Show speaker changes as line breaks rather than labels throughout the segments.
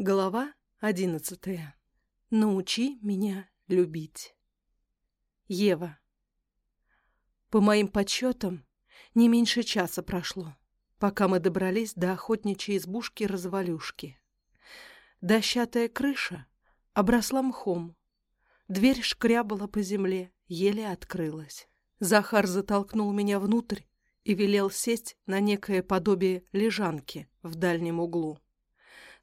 Глава одиннадцатая. Научи меня любить. Ева. По моим подсчетам, не меньше часа прошло, пока мы добрались до охотничьей избушки-развалюшки. Дощатая крыша обросла мхом. Дверь шкрябала по земле, еле открылась. Захар затолкнул меня внутрь и велел сесть на некое подобие лежанки в дальнем углу.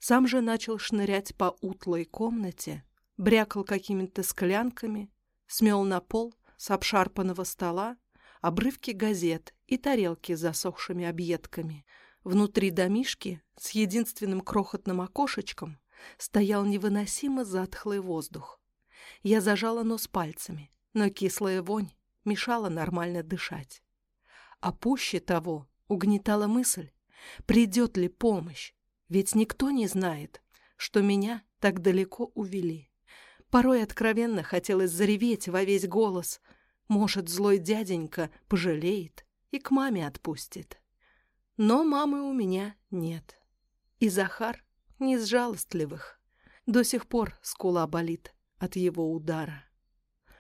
Сам же начал шнырять по утлой комнате, брякал какими-то склянками, смел на пол с обшарпанного стола обрывки газет и тарелки с засохшими объедками. Внутри домишки с единственным крохотным окошечком стоял невыносимо затхлый воздух. Я зажала нос пальцами, но кислая вонь мешала нормально дышать. А пуще того угнетала мысль, придет ли помощь, ведь никто не знает, что меня так далеко увели. Порой откровенно хотелось зареветь во весь голос. Может, злой дяденька пожалеет и к маме отпустит. Но мамы у меня нет. И Захар не из жалостливых. До сих пор скула болит от его удара.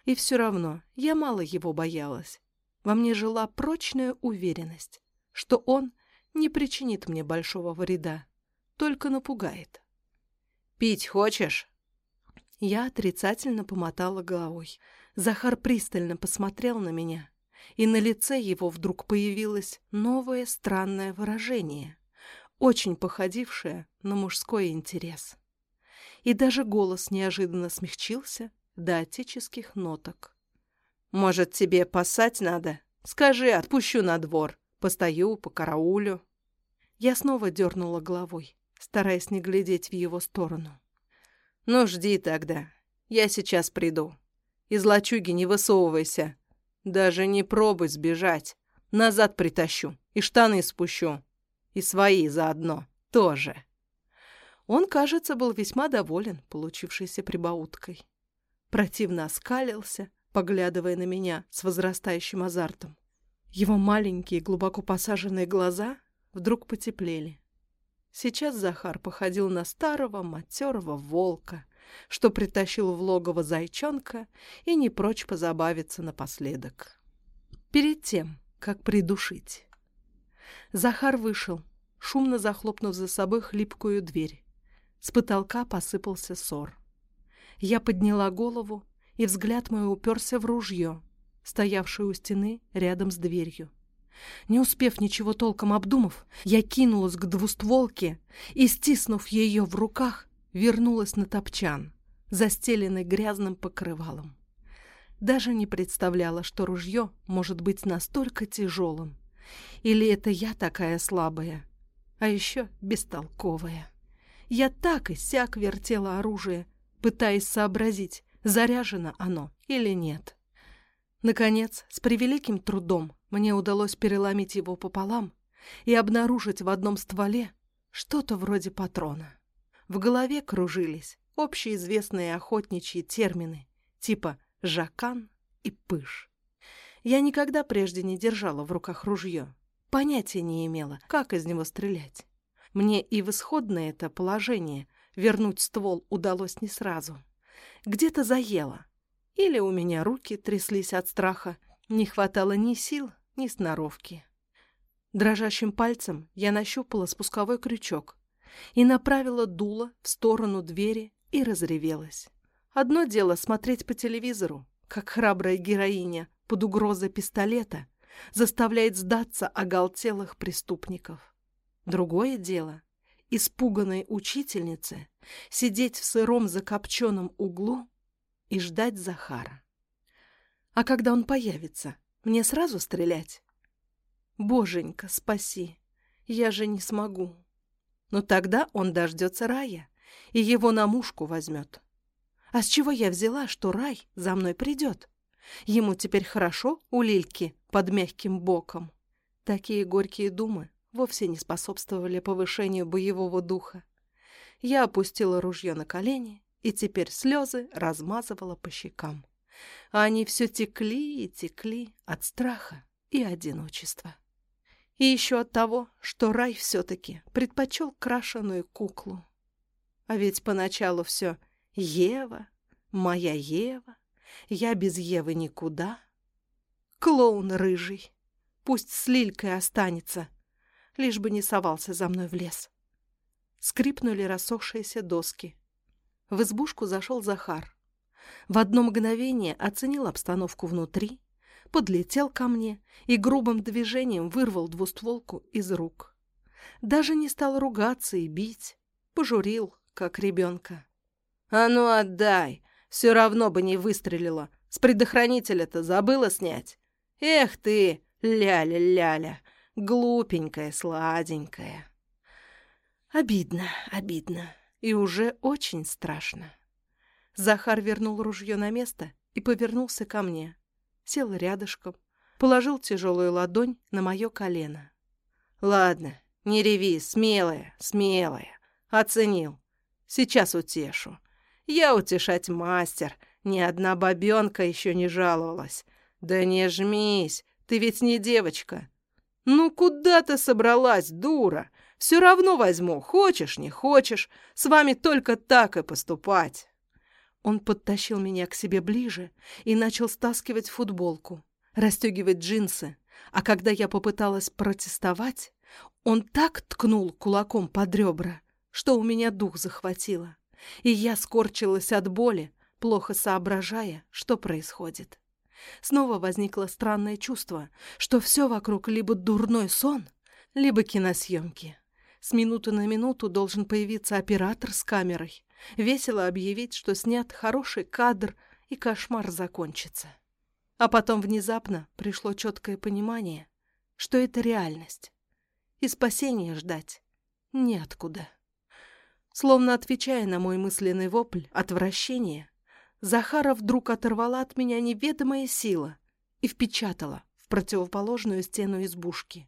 И все равно я мало его боялась. Во мне жила прочная уверенность, что он не причинит мне большого вреда только напугает. «Пить хочешь?» Я отрицательно помотала головой. Захар пристально посмотрел на меня, и на лице его вдруг появилось новое странное выражение, очень походившее на мужской интерес. И даже голос неожиданно смягчился до отеческих ноток. «Может, тебе пасать надо? Скажи, отпущу на двор. Постою, по караулю». Я снова дернула головой стараясь не глядеть в его сторону. «Ну, жди тогда. Я сейчас приду. Из лачуги не высовывайся. Даже не пробуй сбежать. Назад притащу и штаны спущу. И свои заодно тоже». Он, кажется, был весьма доволен получившейся прибауткой. Противно оскалился, поглядывая на меня с возрастающим азартом. Его маленькие, глубоко посаженные глаза вдруг потеплели. Сейчас Захар походил на старого матерого волка, что притащил в логово зайчонка и не прочь позабавиться напоследок. Перед тем, как придушить. Захар вышел, шумно захлопнув за собой хлипкую дверь. С потолка посыпался ссор. Я подняла голову, и взгляд мой уперся в ружье, стоявшее у стены рядом с дверью. Не успев ничего толком обдумав, я кинулась к двустволке и, стиснув ее в руках, вернулась на топчан, застеленный грязным покрывалом. Даже не представляла, что ружье может быть настолько тяжелым. Или это я такая слабая, а еще бестолковая. Я так и сяк вертела оружие, пытаясь сообразить, заряжено оно или нет. Наконец, с превеликим трудом мне удалось переломить его пополам и обнаружить в одном стволе что-то вроде патрона. В голове кружились общеизвестные охотничьи термины типа «жакан» и «пыш». Я никогда прежде не держала в руках ружье, понятия не имела, как из него стрелять. Мне и в исходное это положение вернуть ствол удалось не сразу. Где-то заело. Или у меня руки тряслись от страха, не хватало ни сил, ни сноровки. Дрожащим пальцем я нащупала спусковой крючок и направила дуло в сторону двери и разревелась. Одно дело смотреть по телевизору, как храбрая героиня под угрозой пистолета заставляет сдаться оголтелых преступников. Другое дело — испуганной учительнице сидеть в сыром закопченном углу и ждать Захара. А когда он появится, мне сразу стрелять? Боженька, спаси, я же не смогу. Но тогда он дождется рая и его на мушку возьмет. А с чего я взяла, что рай за мной придет? Ему теперь хорошо у Лильки под мягким боком. Такие горькие думы вовсе не способствовали повышению боевого духа. Я опустила ружье на колени и теперь слезы размазывала по щекам а они все текли и текли от страха и одиночества. И еще от того, что рай все-таки предпочел крашеную куклу. А ведь поначалу все «Ева, моя Ева, я без Евы никуда». Клоун рыжий, пусть с Лилькой останется, лишь бы не совался за мной в лес. Скрипнули рассохшиеся доски. В избушку зашел Захар. В одно мгновение оценил обстановку внутри, подлетел ко мне и грубым движением вырвал двустволку из рук. Даже не стал ругаться и бить, пожурил, как ребенка. «А ну отдай! Все равно бы не выстрелила. С предохранителя-то забыла снять. Эх ты, ляля-ляля, глупенькая, сладенькая!» Обидно, обидно и уже очень страшно. Захар вернул ружье на место и повернулся ко мне. Сел рядышком, положил тяжелую ладонь на мое колено. «Ладно, не реви, смелая, смелая. Оценил. Сейчас утешу. Я утешать мастер. Ни одна бабенка еще не жаловалась. Да не жмись, ты ведь не девочка. Ну куда ты собралась, дура? Все равно возьму, хочешь, не хочешь. С вами только так и поступать. Он подтащил меня к себе ближе и начал стаскивать футболку, расстегивать джинсы. А когда я попыталась протестовать, он так ткнул кулаком под ребра, что у меня дух захватило. И я скорчилась от боли, плохо соображая, что происходит. Снова возникло странное чувство, что все вокруг либо дурной сон, либо киносъемки. С минуты на минуту должен появиться оператор с камерой, весело объявить, что снят хороший кадр и кошмар закончится. А потом внезапно пришло четкое понимание, что это реальность, и спасения ждать неоткуда. Словно отвечая на мой мысленный вопль отвращения, Захара вдруг оторвала от меня неведомая сила и впечатала в противоположную стену избушки.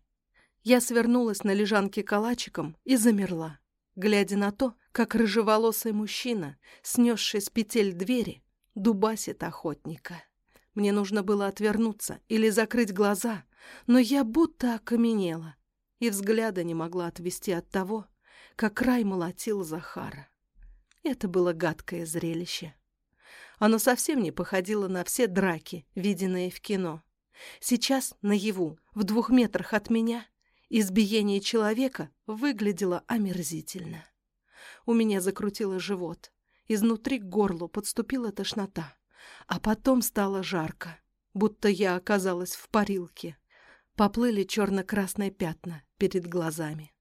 Я свернулась на лежанке калачиком и замерла, глядя на то, как рыжеволосый мужчина, снесший с петель двери, дубасит охотника. Мне нужно было отвернуться или закрыть глаза, но я будто окаменела и взгляда не могла отвести от того, как рай молотил Захара. Это было гадкое зрелище. Оно совсем не походило на все драки, виденные в кино. Сейчас, наяву, в двух метрах от меня, Избиение человека выглядело омерзительно. У меня закрутило живот. Изнутри к горлу подступила тошнота. А потом стало жарко, будто я оказалась в парилке. Поплыли черно-красные пятна перед глазами.